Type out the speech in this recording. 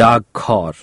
Dog car.